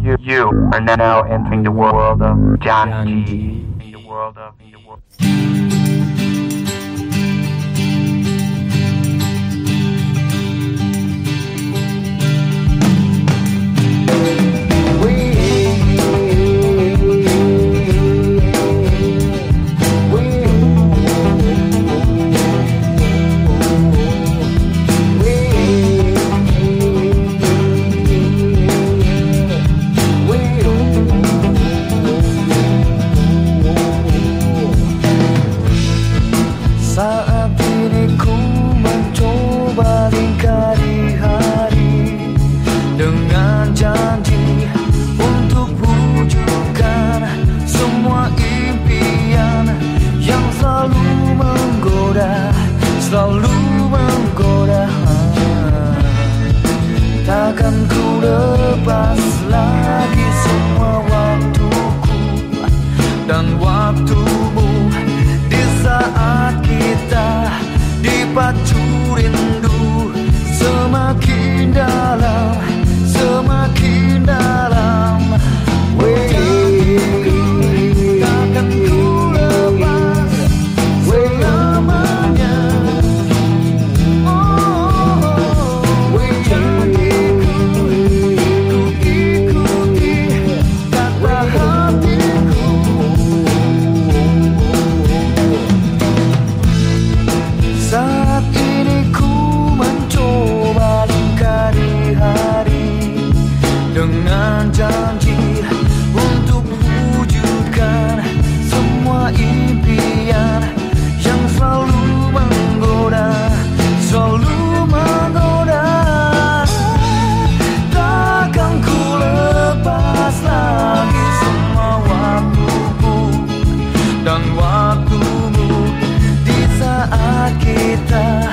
You, you are now entering the world of Janji. In the world menggoda Takkan ku lepas lagi semua waktuku Dan waktumu Di saat kita dipacu rindu. Semakin dalam The.